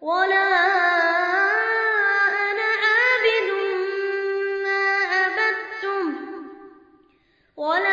ولا أنا عابد ما عبدتم ولا